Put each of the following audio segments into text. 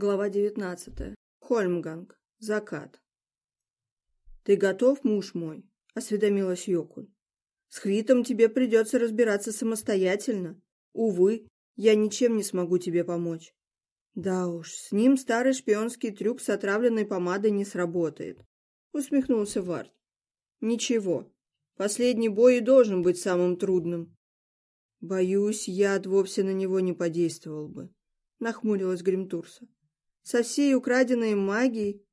Глава девятнадцатая. Хольмганг. Закат. «Ты готов, муж мой?» — осведомилась Йокун. «С Хвитом тебе придется разбираться самостоятельно. Увы, я ничем не смогу тебе помочь». «Да уж, с ним старый шпионский трюк с отравленной помадой не сработает», — усмехнулся Вард. «Ничего, последний бой и должен быть самым трудным». «Боюсь, яд вовсе на него не подействовал бы», — нахмурилась Гримтурса со всей украденной магией,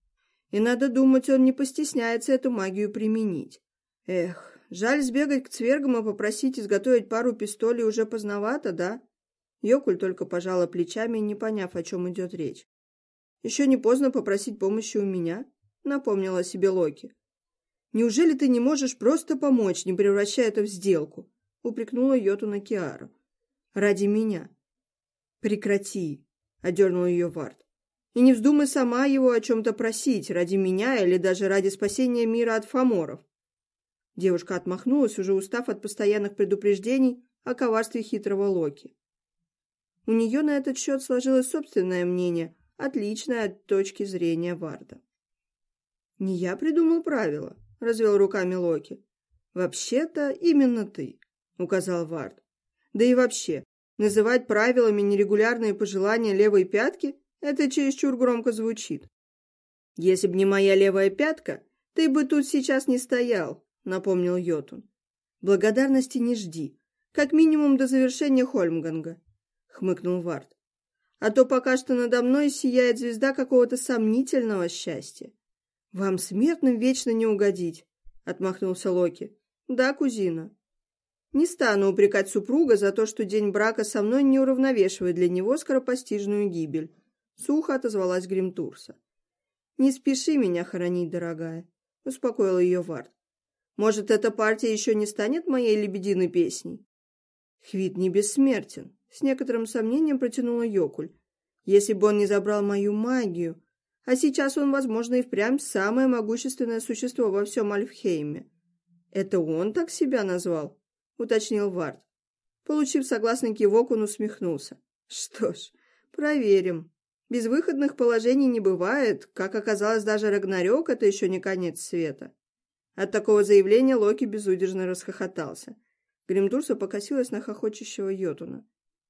и, надо думать, он не постесняется эту магию применить. Эх, жаль сбегать к цвергам и попросить изготовить пару пистолей уже поздновато, да? Йокуль только пожала плечами, не поняв, о чем идет речь. Еще не поздно попросить помощи у меня, напомнила себе Локи. Неужели ты не можешь просто помочь, не превращая это в сделку? упрекнула Йоту на Киару. Ради меня. Прекрати, одернул ее Вард. И не вздумай сама его о чем-то просить, ради меня или даже ради спасения мира от фаморов. Девушка отмахнулась, уже устав от постоянных предупреждений о коварстве хитрого Локи. У нее на этот счет сложилось собственное мнение, отличное от точки зрения Варда. «Не я придумал правила», — развел руками Локи. «Вообще-то именно ты», — указал Вард. «Да и вообще, называть правилами нерегулярные пожелания левой пятки это чересчур громко звучит. Если б не моя левая пятка, ты бы тут сейчас не стоял, напомнил Йотун. Благодарности не жди, как минимум до завершения Хольмганга, хмыкнул Вард. А то пока что надо мной сияет звезда какого-то сомнительного счастья. Вам смертным вечно не угодить, отмахнулся Локи. Да, кузина. Не стану упрекать супруга за то, что день брака со мной не уравновешивает для него скоропостижную гибель. Сухо отозвалась Гримтурса. «Не спеши меня хоронить, дорогая», — успокоил ее Вард. «Может, эта партия еще не станет моей лебединой песней?» «Хвит не бессмертен», — с некоторым сомнением протянула Йокуль. «Если бы он не забрал мою магию, а сейчас он, возможно, и впрямь самое могущественное существо во всем Альфхейме». «Это он так себя назвал?» — уточнил Вард. Получив согласный кивок, он усмехнулся. «Что ж, проверим». Безвыходных положений не бывает, как оказалось, даже Рагнарёк — это еще не конец света. От такого заявления Локи безудержно расхохотался. Гримтурса покосилась на хохочущего Йотуна.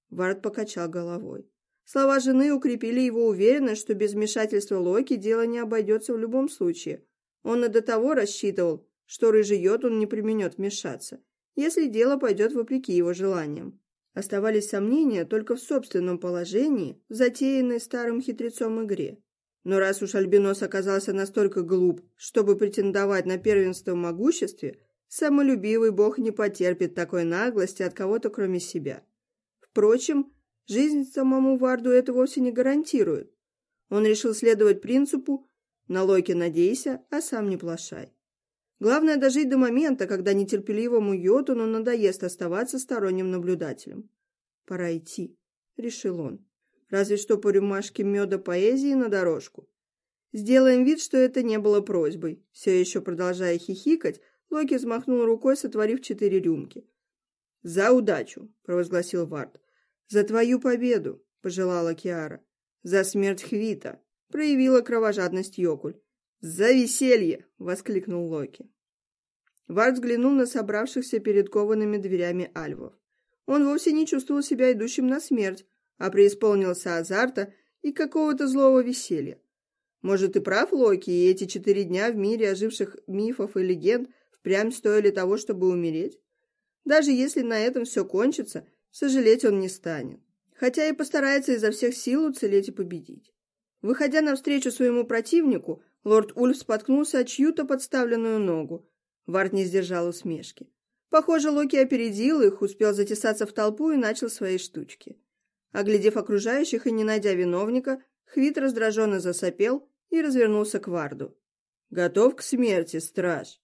Вард покачал головой. Слова жены укрепили его уверенность, что без вмешательства Локи дело не обойдется в любом случае. Он и до того рассчитывал, что рыжий Йотун не применет вмешаться, если дело пойдет вопреки его желаниям. Оставались сомнения только в собственном положении, затеянной старым хитрецом игре. Но раз уж Альбинос оказался настолько глуп, чтобы претендовать на первенство в могуществе, самолюбивый бог не потерпит такой наглости от кого-то, кроме себя. Впрочем, жизнь самому Варду это вовсе не гарантирует. Он решил следовать принципу «на Локи надейся, а сам не плашай». Главное дожить до момента, когда нетерпеливому Йотуну надоест оставаться сторонним наблюдателем. «Пора идти», — решил он. «Разве что по рюмашке меда поэзии на дорожку». Сделаем вид, что это не было просьбой. Все еще продолжая хихикать, Локи взмахнул рукой, сотворив четыре рюмки. «За удачу!» — провозгласил Вард. «За твою победу!» — пожелала Киара. «За смерть Хвита!» — проявила кровожадность Йокуль. «За веселье!» — воскликнул Локи. Вард взглянул на собравшихся перед коваными дверями альвов. Он вовсе не чувствовал себя идущим на смерть, а преисполнился азарта и какого-то злого веселья. Может, и прав Локи, и эти четыре дня в мире оживших мифов и легенд впрямь стоили того, чтобы умереть? Даже если на этом все кончится, сожалеть он не станет. Хотя и постарается изо всех сил уцелеть и победить. Выходя навстречу своему противнику, Лорд Ульф споткнулся о чью-то подставленную ногу. Вард не сдержал усмешки. Похоже, Локи опередил их, успел затесаться в толпу и начал свои штучки. Оглядев окружающих и не найдя виновника, Хвит раздраженно засопел и развернулся к Варду. «Готов к смерти, страж?»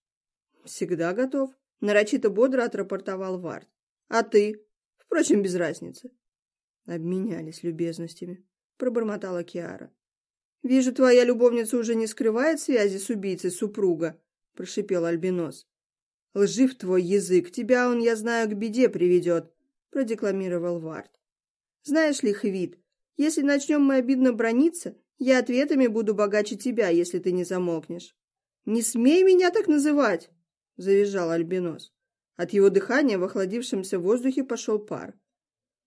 «Всегда готов», — нарочито бодро отрапортовал Вард. «А ты?» «Впрочем, без разницы». Обменялись любезностями, пробормотала Киара. «Вижу, твоя любовница уже не скрывает связи с убийцей супруга», — прошипел Альбинос. «Лжив твой язык, тебя он, я знаю, к беде приведет», — продекламировал Вард. «Знаешь ли, Хвит, Если начнем мы обидно брониться, я ответами буду богаче тебя, если ты не замолкнешь. Не смей меня так называть, завизжал Альбинос. От его дыхания в охладившемся воздухе пошел пар.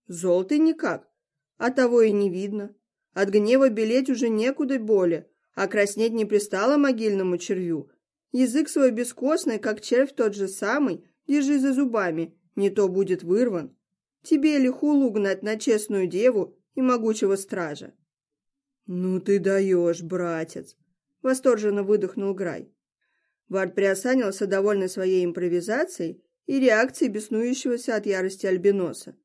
Зол ты никак, а того и не видно. От гнева белеть уже некуда более, а краснеть не пристало могильному червю. Язык свой бескостный, как червь тот же самый, держи за зубами, не то будет вырван. Тебе ли хулу гнать на честную деву и могучего стража? «Ну ты даешь, братец!» — восторженно выдохнул Грай. Вард приосанился, довольный своей импровизацией и реакцией беснующегося от ярости альбиноса.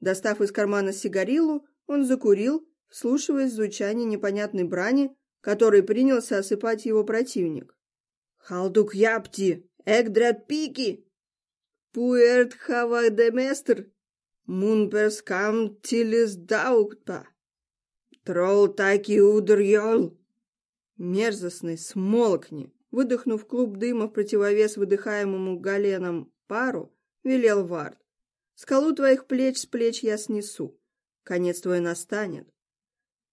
Достав из кармана сигарилу, он закурил, вслушиваясь в звучание непонятной брани, которой принялся осыпать его противник. «Халдук япти! Эгдрат пики! Пуэрт хава деместр! Мунперс кам тилис даукта!» «Тролл таки удрёл!» «Мерзостный, смолкни!» Выдохнув клуб дыма в противовес выдыхаемому галеном пару, велел Вард. «Скалу твоих плеч с плеч я снесу. Конец твой настанет.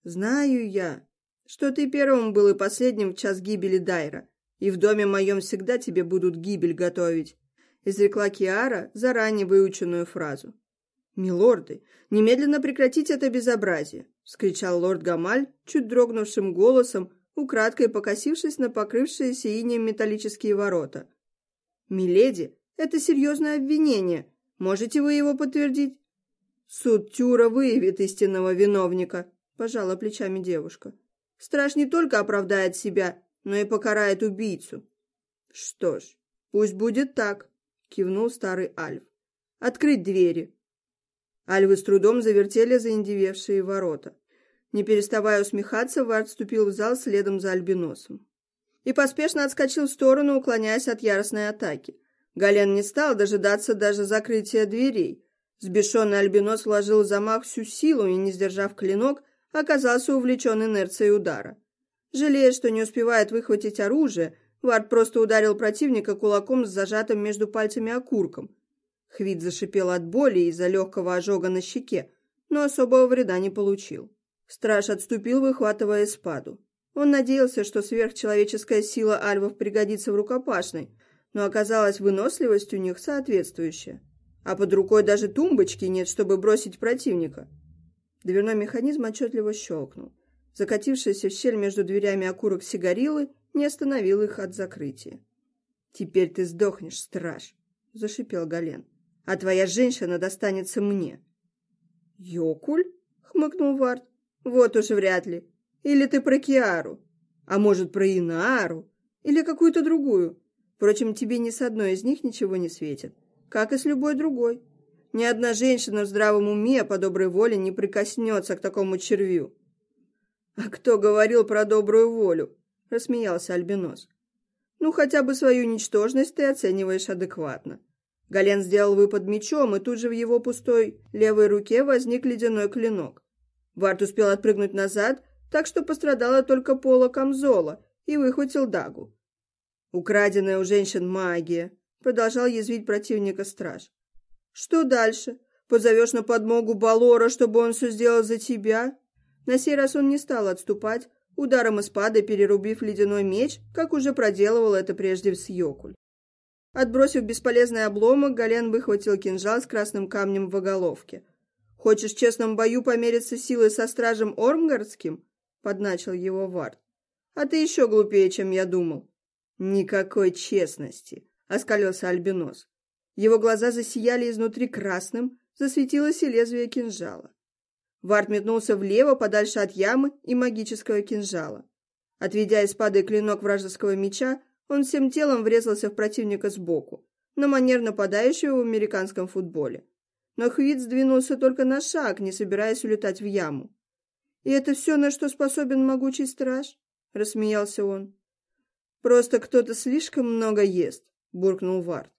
Знаю я, что ты первым был и последним в час гибели Дайра, и в доме моем всегда тебе будут гибель готовить», изрекла Киара заранее выученную фразу. «Милорды, немедленно прекратите это безобразие!» — вскричал лорд Гамаль чуть дрогнувшим голосом, украдкой покосившись на покрывшиеся инеем металлические ворота. «Миледи, это серьезное обвинение. Можете вы его подтвердить?» «Суд Тюра выявит истинного виновника», — пожала плечами девушка. «Страж не только оправдает себя, но и покарает убийцу». «Что ж, пусть будет так», — кивнул старый Альф. «Открыть двери». Альвы с трудом завертели заиндевевшие ворота. Не переставая усмехаться, Вард вступил в зал следом за альбиносом. И поспешно отскочил в сторону, уклоняясь от яростной атаки. Гален не стал дожидаться даже закрытия дверей. Сбешенный альбинос вложил в замах всю силу и, не сдержав клинок, оказался увлечен инерцией удара. Жалея, что не успевает выхватить оружие, Вард просто ударил противника кулаком с зажатым между пальцами окурком, Хвит зашипел от боли из-за легкого ожога на щеке, но особого вреда не получил. Страж отступил, выхватывая спаду. Он надеялся, что сверхчеловеческая сила альвов пригодится в рукопашной, но оказалась выносливость у них соответствующая. А под рукой даже тумбочки нет, чтобы бросить противника. Дверной механизм отчетливо щелкнул. Закатившийся в щель между дверями окурок сигарилы не остановил их от закрытия. «Теперь ты сдохнешь, страж!» — зашипел Гален а твоя женщина достанется мне». «Йокуль?» — хмыкнул Вард. «Вот уж вряд ли. Или ты про Киару, а может, про Инару, или какую-то другую. Впрочем, тебе ни с одной из них ничего не светит, как и с любой другой. Ни одна женщина в здравом уме по доброй воле не прикоснется к такому червю». «А кто говорил про добрую волю?» — рассмеялся Альбинос. «Ну, хотя бы свою ничтожность ты оцениваешь адекватно. Гален сделал выпад мечом, и тут же в его пустой левой руке возник ледяной клинок. Варт успел отпрыгнуть назад, так что пострадала только пола камзола, и выхватил дагу. «Украденная у женщин магия», — продолжал язвить противника страж. «Что дальше? Позовешь на подмогу Балора, чтобы он все сделал за тебя?» На сей раз он не стал отступать, ударом испады перерубив ледяной меч, как уже проделывал это прежде с Йокуль. Отбросив бесполезный обломок, Гален выхватил кинжал с красным камнем в оголовке. «Хочешь в честном бою помериться силой со стражем Ормгардским?» — подначил его Вард. «А ты еще глупее, чем я думал». «Никакой честности!» — оскалился Альбинос. Его глаза засияли изнутри красным, засветилось и лезвие кинжала. Вард метнулся влево, подальше от ямы и магического кинжала. Отведя из пады клинок вражеского меча, он всем телом врезался в противника сбоку, на манер нападающего в американском футболе. Но Хвит сдвинулся только на шаг, не собираясь улетать в яму. «И это все, на что способен могучий страж?» — рассмеялся он. «Просто кто-то слишком много ест», — буркнул Вард.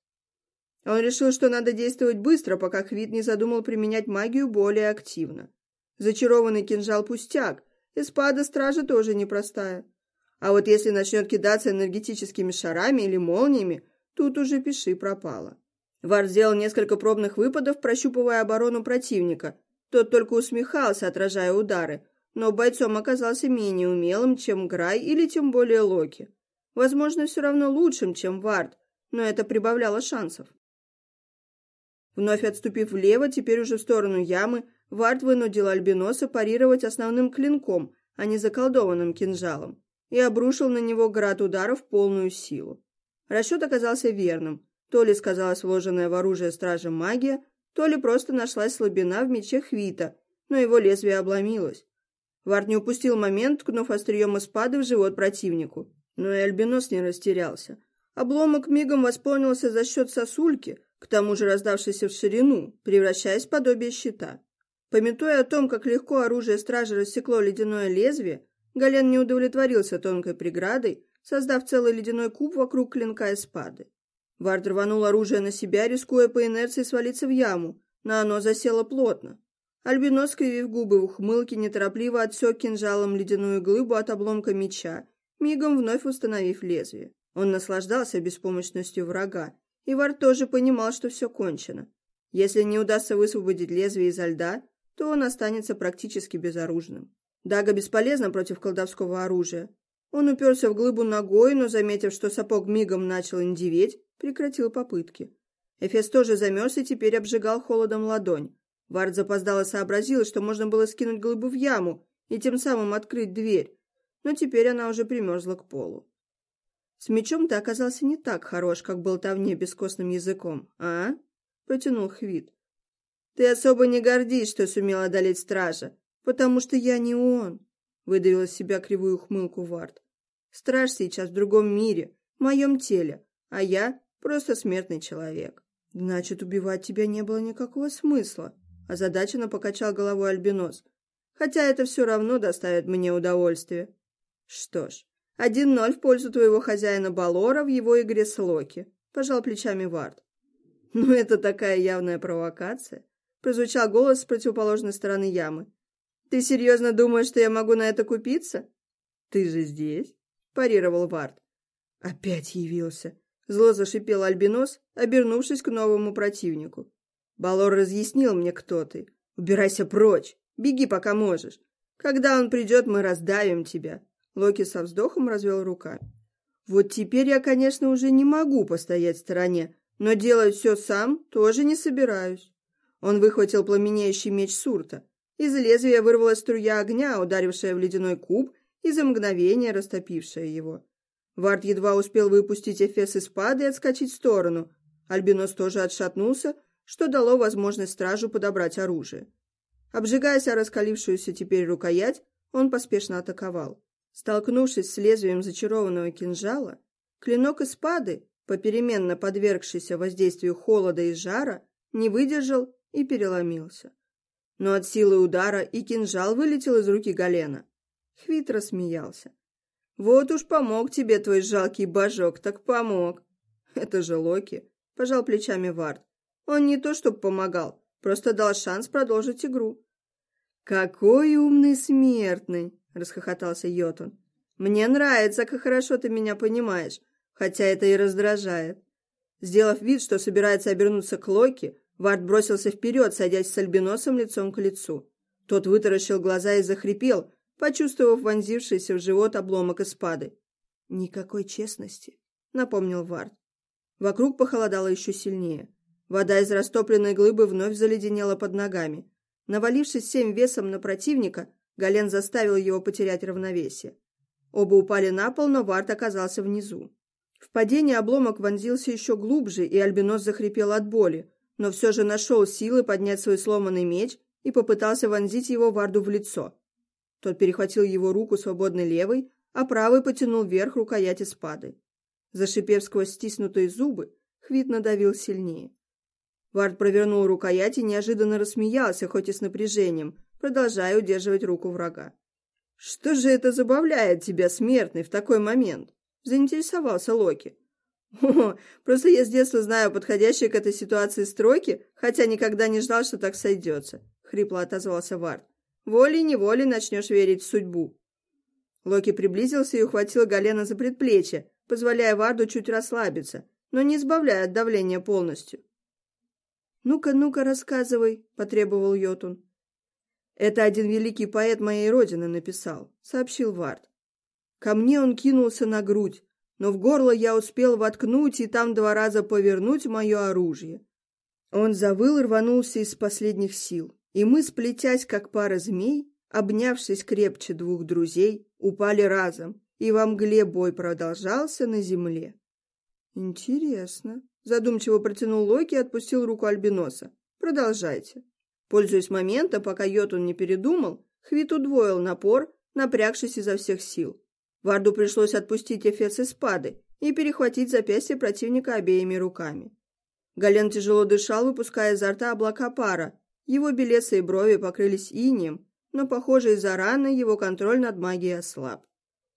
Он решил, что надо действовать быстро, пока Хвит не задумал применять магию более активно. Зачарованный кинжал пустяк, и спада стража тоже непростая. А вот если начнет кидаться энергетическими шарами или молниями, тут уже пиши пропало. Вар сделал несколько пробных выпадов, прощупывая оборону противника. Тот только усмехался, отражая удары, но бойцом оказался менее умелым, чем Грай или тем более Локи. Возможно, все равно лучшим, чем Вард, но это прибавляло шансов. Вновь отступив влево, теперь уже в сторону ямы, Вард вынудил Альбиноса парировать основным клинком, а не заколдованным кинжалом, и обрушил на него град ударов полную силу. Расчет оказался верным. То ли сказалась вложенная в оружие стража магия, то ли просто нашлась слабина в мече Хвита, но его лезвие обломилось. Вард не упустил момент, ткнув острием испады в живот противнику. Но и Альбинос не растерялся. Обломок мигом восполнился за счет сосульки, к тому же раздавшейся в ширину, превращаясь в подобие щита. Пометуя о том, как легко оружие стражи рассекло ледяное лезвие, Гален не удовлетворился тонкой преградой, создав целый ледяной куб вокруг клинка эспады. Вард рванул оружие на себя, рискуя по инерции свалиться в яму, но оно засело плотно. Альбинос, скривив губы в ухмылке, неторопливо отсек кинжалом ледяную глыбу от обломка меча, мигом вновь установив лезвие. Он наслаждался беспомощностью врага, и Вард тоже понимал, что все кончено. Если не удастся высвободить лезвие изо льда, то он останется практически безоружным. Дага бесполезна против колдовского оружия. Он уперся в глыбу ногой, но, заметив, что сапог мигом начал индиветь, прекратил попытки. Эфес тоже замерз и теперь обжигал холодом ладонь. Вард запоздало сообразил, что можно было скинуть глыбу в яму и тем самым открыть дверь, но теперь она уже примерзла к полу. «С мечом ты оказался не так хорош, как болтовне бескостным языком, а?» — протянул Хвит. «Ты особо не гордись, что сумел одолеть стража, потому что я не он», — выдавил из себя кривую ухмылку Вард. «Страж сейчас в другом мире, в моем теле, а я просто смертный человек». «Значит, убивать тебя не было никакого смысла», — озадаченно покачал головой Альбинос. «Хотя это все равно доставит мне удовольствие». «Что ж, один ноль в пользу твоего хозяина Балора в его игре с Локи», — пожал плечами Вард. «Ну, это такая явная провокация», — прозвучал голос с противоположной стороны ямы. «Ты серьезно думаешь, что я могу на это купиться?» «Ты же здесь», — парировал Вард. «Опять явился», — зло зашипел Альбинос, обернувшись к новому противнику. «Балор разъяснил мне, кто ты. Убирайся прочь, беги, пока можешь. Когда он придет, мы раздавим тебя». Локи со вздохом развел руками. «Вот теперь я, конечно, уже не могу постоять в стороне, но делать все сам тоже не собираюсь. Он выхватил пламенеющий меч Сурта. Из лезвия вырвалась струя огня, ударившая в ледяной куб и за мгновение растопившая его. Вард едва успел выпустить Эфес из пады и отскочить в сторону. Альбинос тоже отшатнулся, что дало возможность стражу подобрать оружие. Обжигаясь о раскалившуюся теперь рукоять, он поспешно атаковал. Столкнувшись с лезвием зачарованного кинжала, клинок из пады попеременно подвергшийся воздействию холода и жара, не выдержал и переломился. Но от силы удара и кинжал вылетел из руки Галена. Хвит рассмеялся. «Вот уж помог тебе твой жалкий божок, так помог!» «Это же Локи!» — пожал плечами Вард. «Он не то чтоб помогал, просто дал шанс продолжить игру». «Какой умный смертный!» — расхохотался Йотун. «Мне нравится, как хорошо ты меня понимаешь хотя это и раздражает. Сделав вид, что собирается обернуться к Локи, Вард бросился вперед, садясь с альбиносом лицом к лицу. Тот вытаращил глаза и захрипел, почувствовав вонзившийся в живот обломок испады. «Никакой честности», — напомнил Вард. Вокруг похолодало еще сильнее. Вода из растопленной глыбы вновь заледенела под ногами. Навалившись всем весом на противника, Гален заставил его потерять равновесие. Оба упали на пол, но Вард оказался внизу. В падении обломок вонзился еще глубже, и Альбинос захрипел от боли, но все же нашел силы поднять свой сломанный меч и попытался вонзить его Варду в лицо. Тот перехватил его руку свободной левой, а правой потянул вверх рукояти спады. Зашипев сквозь стиснутые зубы, Хвит надавил сильнее. Вард провернул рукоять и неожиданно рассмеялся, хоть и с напряжением, продолжая удерживать руку врага. «Что же это забавляет тебя, смертный, в такой момент?» заинтересовался Локи. «О, просто я с детства знаю подходящие к этой ситуации строки, хотя никогда не ждал, что так сойдется», — хрипло отозвался Вард. «Волей-неволей начнешь верить в судьбу». Локи приблизился и ухватил Галена за предплечье, позволяя Варду чуть расслабиться, но не избавляя от давления полностью. «Ну-ка, ну-ка, рассказывай», — потребовал Йотун. Это один великий поэт моей родины написал, сообщил Вард. Ко мне он кинулся на грудь, но в горло я успел воткнуть и там два раза повернуть мое оружие. Он завыл и рванулся из последних сил, и мы, сплетясь, как пара змей, обнявшись крепче двух друзей, упали разом, и во мгле бой продолжался на земле. «Интересно», — задумчиво протянул Локи и отпустил руку Альбиноса. «Продолжайте». Пользуясь моментом, пока Йотун не передумал, Хвит удвоил напор, напрягшись изо всех сил. Варду пришлось отпустить эфес спады и перехватить запястье противника обеими руками. Гален тяжело дышал, выпуская изо рта облака пара. Его белесые брови покрылись инием, но, похоже, из-за раны его контроль над магией ослаб.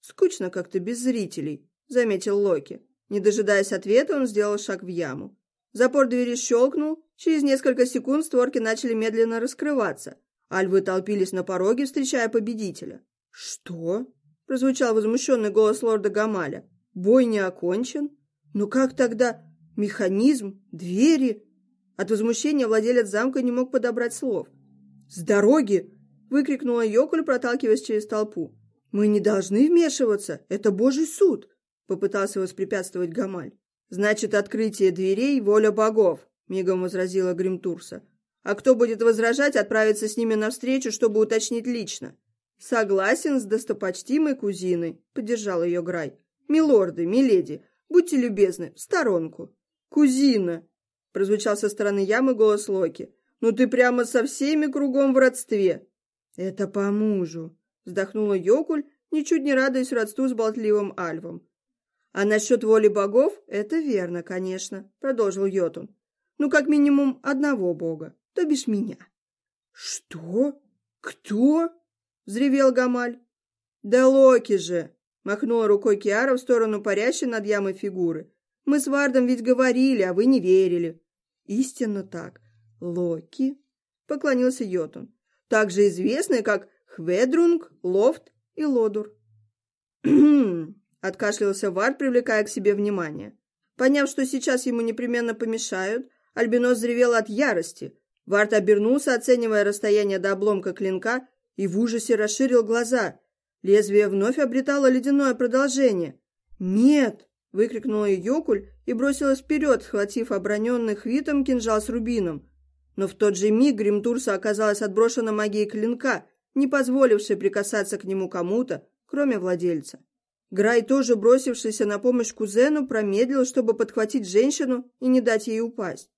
«Скучно как-то без зрителей», — заметил Локи. Не дожидаясь ответа, он сделал шаг в яму. Запор двери щелкнул, через несколько секунд створки начали медленно раскрываться. Альвы толпились на пороге, встречая победителя. «Что?» прозвучал возмущенный голос лорда Гамаля. «Бой не окончен? Ну как тогда? Механизм? Двери?» От возмущения владелец замка не мог подобрать слов. «С дороги!» — выкрикнула Йокуль, проталкиваясь через толпу. «Мы не должны вмешиваться! Это божий суд!» — попытался воспрепятствовать Гамаль. «Значит, открытие дверей — воля богов!» — мигом возразила Гримтурса. «А кто будет возражать, отправиться с ними навстречу, чтобы уточнить лично?» «Согласен с достопочтимой кузиной», — поддержал ее Грай. «Милорды, миледи, будьте любезны, в сторонку». «Кузина!» — прозвучал со стороны ямы голос Локи. «Ну ты прямо со всеми кругом в родстве!» «Это по мужу!» — вздохнула Йокуль, ничуть не радуясь родству с болтливым Альвом. «А насчет воли богов — это верно, конечно», — продолжил Йотун. «Ну, как минимум, одного бога, то бишь меня». «Что? Кто?» взревел Гамаль. «Да Локи же!» — махнула рукой Киара в сторону парящей над ямой фигуры. «Мы с Вардом ведь говорили, а вы не верили». «Истинно так. Локи», — поклонился Йотун, также известный как Хведрунг, Лофт и Лодур. откашлялся Вард, привлекая к себе внимание. Поняв, что сейчас ему непременно помешают, Альбинос взревел от ярости. Вард обернулся, оценивая расстояние до обломка клинка, и в ужасе расширил глаза. Лезвие вновь обретало ледяное продолжение. «Нет!» — выкрикнула Йокуль и бросилась вперед, схватив оброненный хвитом кинжал с рубином. Но в тот же миг Гримтурса оказалась отброшена магией клинка, не позволившей прикасаться к нему кому-то, кроме владельца. Грай, тоже бросившийся на помощь кузену, промедлил, чтобы подхватить женщину и не дать ей упасть.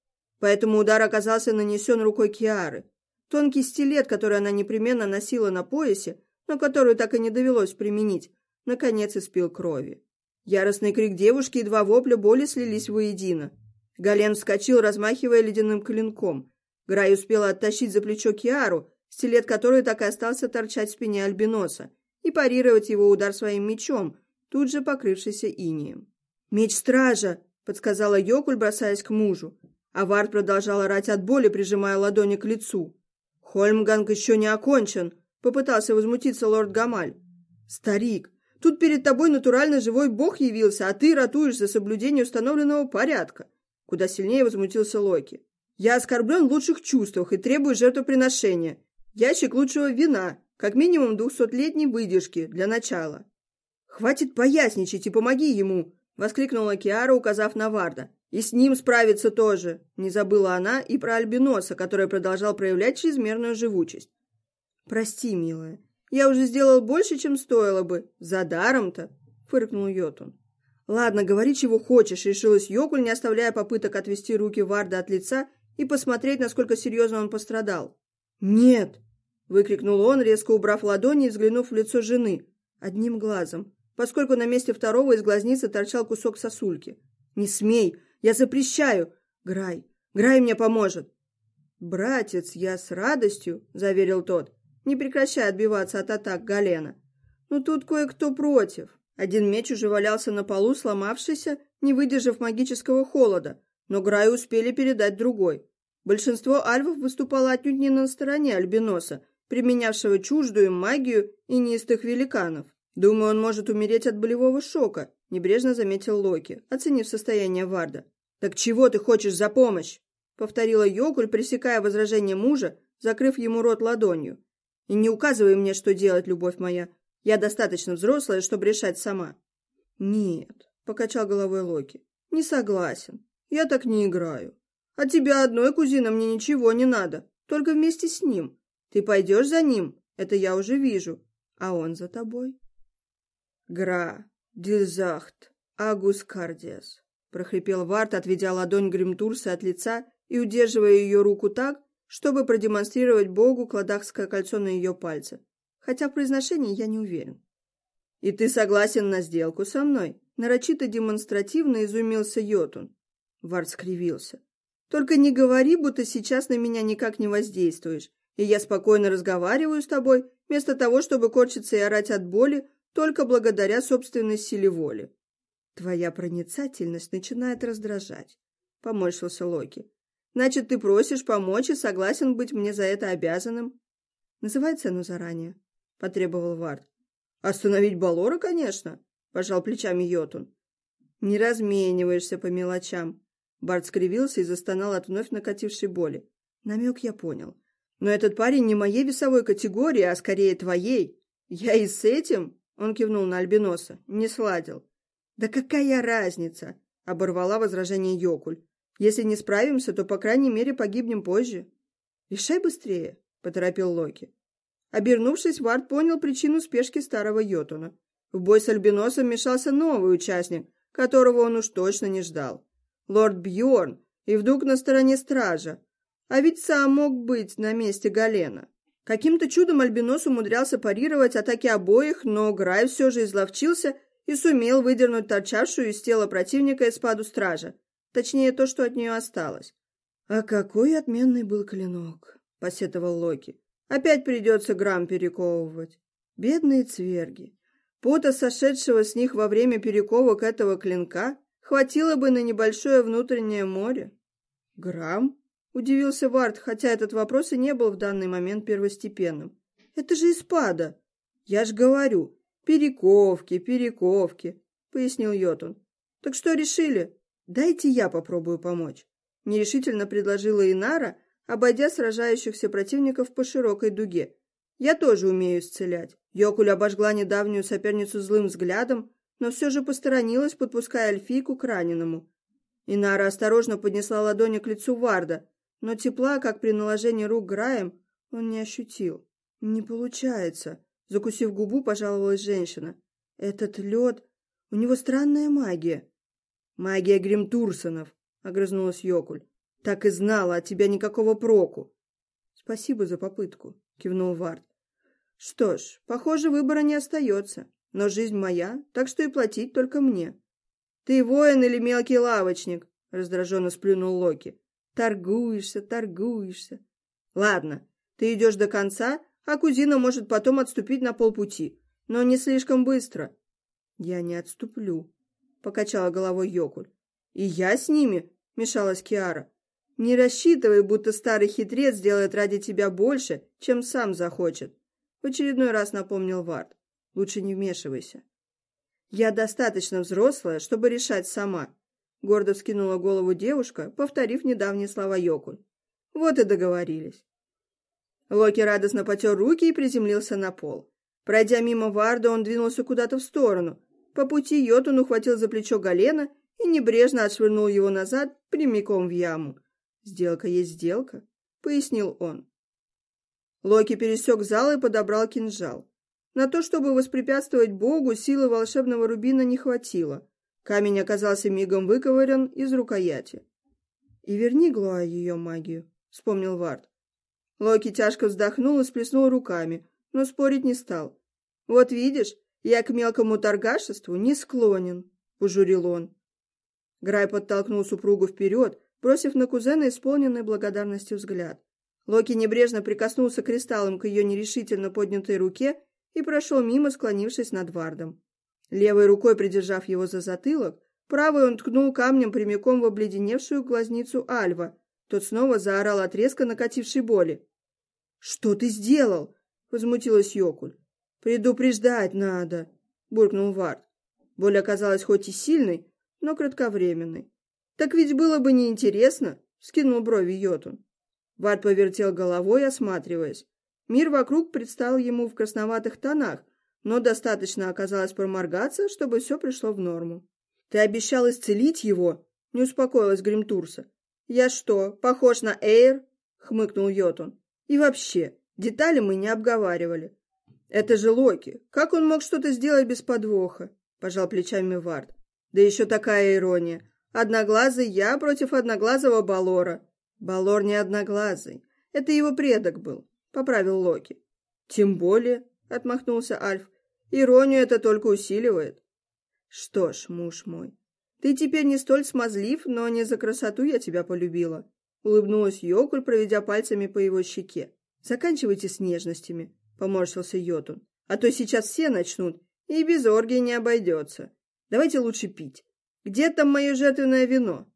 Поэтому удар оказался нанесен рукой Киары. Тонкий стилет, который она непременно носила на поясе, но которую так и не довелось применить, наконец испил крови. Яростный крик девушки и два вопля боли слились воедино. Гален вскочил, размахивая ледяным клинком. Грай успела оттащить за плечо Киару, стилет которой так и остался торчать в спине Альбиноса, и парировать его удар своим мечом, тут же покрывшийся инием. «Меч стража!» — подсказала Йокуль, бросаясь к мужу. Авард продолжал орать от боли, прижимая ладони к лицу. «Хольмганг еще не окончен», — попытался возмутиться лорд Гамаль. «Старик, тут перед тобой натурально живой бог явился, а ты ратуешь за соблюдение установленного порядка», — куда сильнее возмутился Локи. «Я оскорблен в лучших чувствах и требую жертвоприношения. Ящик лучшего вина, как минимум двухсотлетней выдержки, для начала». «Хватит поясничать и помоги ему!» — воскликнула Киара, указав на Варда. И с ним справиться тоже. Не забыла она и про Альбиноса, который продолжал проявлять чрезмерную живучесть. Прости, милая, я уже сделал больше, чем стоило бы. За даром-то, фыркнул Йотун. Ладно, говори, чего хочешь, решилась Йокуль, не оставляя попыток отвести руки Варда от лица и посмотреть, насколько серьезно он пострадал. Нет, выкрикнул он, резко убрав ладони и взглянув в лицо жены, одним глазом, поскольку на месте второго из глазницы торчал кусок сосульки. «Не смей! Я запрещаю! Грай! Грай мне поможет!» «Братец, я с радостью!» — заверил тот, не прекращая отбиваться от атак Галена. «Но тут кое-кто против». Один меч уже валялся на полу, сломавшийся, не выдержав магического холода, но Граю успели передать другой. Большинство альвов выступало отнюдь не на стороне Альбиноса, применявшего чуждую магию и неистых великанов. «Думаю, он может умереть от болевого шока», — небрежно заметил Локи, оценив состояние Варда. «Так чего ты хочешь за помощь?» — повторила Йокуль, пресекая возражение мужа, закрыв ему рот ладонью. И не указывай мне, что делать, любовь моя. Я достаточно взрослая, чтобы решать сама. Нет, покачал головой Локи. Не согласен. Я так не играю. От тебя одной, кузина, мне ничего не надо. Только вместе с ним. Ты пойдешь за ним, это я уже вижу. А он за тобой. Гра, дизахт, агус кардиас, прохрипел Варт, отведя ладонь Гримтурса от лица и удерживая ее руку так, чтобы продемонстрировать Богу кладахское кольцо на ее пальце, хотя в произношении я не уверен. «И ты согласен на сделку со мной?» Нарочито демонстративно изумился Йотун. Вард скривился. «Только не говори, будто сейчас на меня никак не воздействуешь, и я спокойно разговариваю с тобой, вместо того, чтобы корчиться и орать от боли, только благодаря собственной силе воли. Твоя проницательность начинает раздражать, — поморщился Локи. Значит, ты просишь помочь и согласен быть мне за это обязанным? Называй цену заранее, — потребовал Вард. Остановить Балора, конечно, — пожал плечами Йотун. Не размениваешься по мелочам. Барт скривился и застонал от вновь накатившей боли. Намек я понял. Но этот парень не моей весовой категории, а скорее твоей. Я и с этим, — он кивнул на Альбиноса, — не сладил. «Да какая разница?» — оборвала возражение Йокуль. «Если не справимся, то, по крайней мере, погибнем позже». «Решай быстрее», — поторопил Локи. Обернувшись, Вард понял причину спешки старого Йотуна. В бой с Альбиносом мешался новый участник, которого он уж точно не ждал. Лорд Бьорн, и вдруг на стороне стража. А ведь сам мог быть на месте Галена. Каким-то чудом Альбинос умудрялся парировать атаки обоих, но Грай все же изловчился и сумел выдернуть торчавшую из тела противника из-паду стража. Точнее, то, что от нее осталось. «А какой отменный был клинок!» — посетовал Локи. «Опять придется грамм перековывать. Бедные цверги. Пота, сошедшего с них во время перековок этого клинка, хватило бы на небольшое внутреннее море». «Грамм?» — удивился Вард, хотя этот вопрос и не был в данный момент первостепенным. «Это же испада!» «Я ж говорю, «Перековки, перековки», — пояснил Йотун. «Так что решили? Дайте я попробую помочь», — нерешительно предложила Инара, обойдя сражающихся противников по широкой дуге. «Я тоже умею исцелять». Йокуль обожгла недавнюю соперницу злым взглядом, но все же посторонилась, подпуская эльфийку к раненому. Инара осторожно поднесла ладони к лицу Варда, но тепла, как при наложении рук Граем, он не ощутил. «Не получается», Закусив губу, пожаловалась женщина. «Этот лед... У него странная магия». «Магия Гримтурсонов», — огрызнулась Йокуль. «Так и знала, от тебя никакого проку». «Спасибо за попытку», — кивнул Вард. «Что ж, похоже, выбора не остается. Но жизнь моя, так что и платить только мне». «Ты воин или мелкий лавочник?» — раздраженно сплюнул Локи. «Торгуешься, торгуешься». «Ладно, ты идешь до конца, а кузина может потом отступить на полпути, но не слишком быстро. Я не отступлю, покачала головой Йокуль. И я с ними, мешалась Киара. Не рассчитывай, будто старый хитрец сделает ради тебя больше, чем сам захочет. В очередной раз напомнил Вард. Лучше не вмешивайся. Я достаточно взрослая, чтобы решать сама. Гордо вскинула голову девушка, повторив недавние слова Йокуль. Вот и договорились. Локи радостно потер руки и приземлился на пол. Пройдя мимо Варда, он двинулся куда-то в сторону. По пути Йотун ухватил за плечо Галена и небрежно отшвырнул его назад прямиком в яму. «Сделка есть сделка», — пояснил он. Локи пересек зал и подобрал кинжал. На то, чтобы воспрепятствовать Богу, силы волшебного рубина не хватило. Камень оказался мигом выковырен из рукояти. «И верни Глоа ее магию», — вспомнил Вард. Локи тяжко вздохнул и сплеснул руками, но спорить не стал. «Вот видишь, я к мелкому торгашеству не склонен», — пожурил он. Грай подтолкнул супругу вперед, бросив на кузена исполненный благодарностью взгляд. Локи небрежно прикоснулся кристаллом к ее нерешительно поднятой руке и прошел мимо, склонившись над Вардом. Левой рукой придержав его за затылок, правой он ткнул камнем прямиком в обледеневшую глазницу Альва. Тот снова заорал от резко накатившей боли. «Что ты сделал?» — возмутилась Йокуль. «Предупреждать надо», — буркнул Вард. Боль оказалась хоть и сильной, но кратковременной. «Так ведь было бы неинтересно», — скинул брови Йотун. Вард повертел головой, осматриваясь. Мир вокруг предстал ему в красноватых тонах, но достаточно оказалось проморгаться, чтобы все пришло в норму. «Ты обещал исцелить его?» — не успокоилась Гримтурса. «Я что, похож на Эйр?» — хмыкнул Йотун. «И вообще, детали мы не обговаривали». «Это же Локи. Как он мог что-то сделать без подвоха?» — пожал плечами Вард. «Да еще такая ирония. Одноглазый я против одноглазого Балора». «Балор не одноглазый. Это его предок был», — поправил Локи. «Тем более», — отмахнулся Альф, — «иронию это только усиливает». «Что ж, муж мой, ты теперь не столь смазлив, но не за красоту я тебя полюбила», — улыбнулась Йокуль, проведя пальцами по его щеке. «Заканчивайте с нежностями», — поморщился Йотун. «А то сейчас все начнут, и без оргии не обойдется. Давайте лучше пить. Где там мое жертвенное вино?»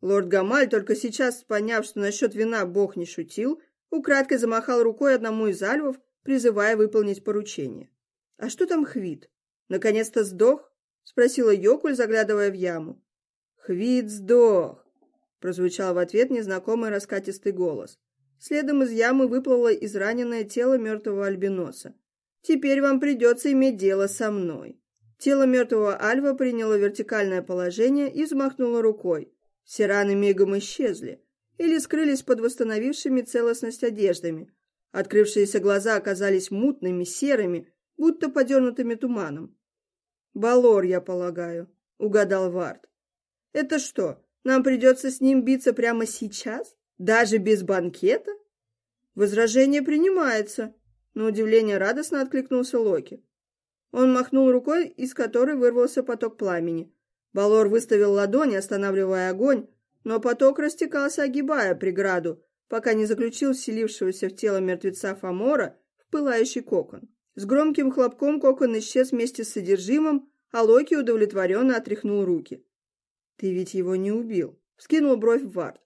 Лорд Гамаль, только сейчас поняв, что насчет вина бог не шутил, украдкой замахал рукой одному из альвов, призывая выполнить поручение. «А что там Хвит? Наконец-то сдох?» — спросила Йокуль, заглядывая в яму. «Хвит сдох!» — прозвучал в ответ незнакомый раскатистый голос. Следом из ямы выплыло израненное тело мертвого альбиноса. «Теперь вам придется иметь дело со мной». Тело мертвого альва приняло вертикальное положение и взмахнуло рукой. Все раны мигом исчезли или скрылись под восстановившими целостность одеждами. Открывшиеся глаза оказались мутными, серыми, будто подернутыми туманом. «Балор, я полагаю», — угадал Вард. «Это что, нам придется с ним биться прямо сейчас? Даже без банкета?» «Возражение принимается», — на удивление радостно откликнулся Локи. Он махнул рукой, из которой вырвался поток пламени. Балор выставил ладони, останавливая огонь, но поток растекался, огибая преграду, пока не заключил вселившегося в тело мертвеца Фомора в пылающий кокон. С громким хлопком кокон исчез вместе с содержимым, а Локи удовлетворенно отряхнул руки. «Ты ведь его не убил», — вскинул бровь Вард.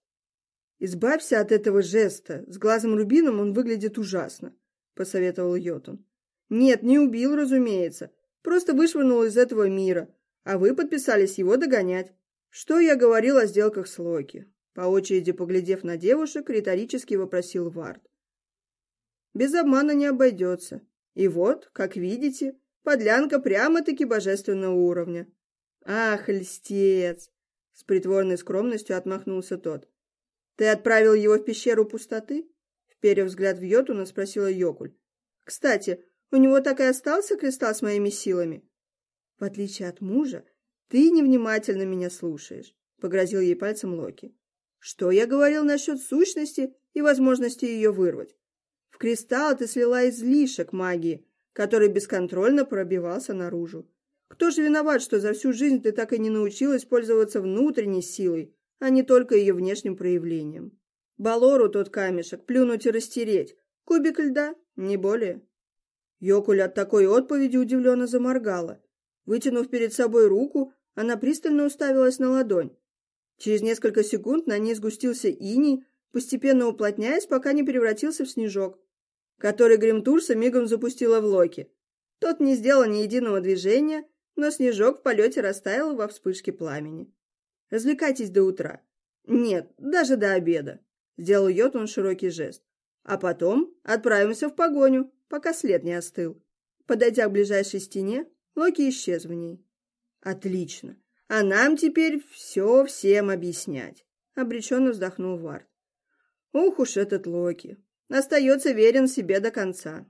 «Избавься от этого жеста. С глазом рубином он выглядит ужасно», — посоветовал Йотун. «Нет, не убил, разумеется. Просто вышвырнул из этого мира, а вы подписались его догонять. Что я говорил о сделках с Локи?» По очереди поглядев на девушек, риторически вопросил Вард. «Без обмана не обойдется. И вот, как видите, подлянка прямо-таки божественного уровня. Ах, льстец! С притворной скромностью отмахнулся тот. Ты отправил его в пещеру пустоты? Вперев взгляд в Йотуна, спросила Йокуль. Кстати, у него так и остался кристалл с моими силами? В отличие от мужа, ты невнимательно меня слушаешь, погрозил ей пальцем Локи. Что я говорил насчет сущности и возможности ее вырвать? В кристалл ты слила излишек магии, который бесконтрольно пробивался наружу. Кто же виноват, что за всю жизнь ты так и не научилась пользоваться внутренней силой, а не только ее внешним проявлением? Балору тот камешек плюнуть и растереть. Кубик льда, не более. Йокуль от такой отповеди удивленно заморгала. Вытянув перед собой руку, она пристально уставилась на ладонь. Через несколько секунд на ней сгустился иней, постепенно уплотняясь, пока не превратился в снежок который Гримтурса мигом запустила в Локи. Тот не сделал ни единого движения, но снежок в полете растаял во вспышке пламени. «Развлекайтесь до утра». «Нет, даже до обеда», — сделал Йотун широкий жест. «А потом отправимся в погоню, пока след не остыл». Подойдя к ближайшей стене, Локи исчез в ней. «Отлично. А нам теперь все всем объяснять», — обреченно вздохнул Вард. «Ух уж этот Локи. Остается верен себе до конца.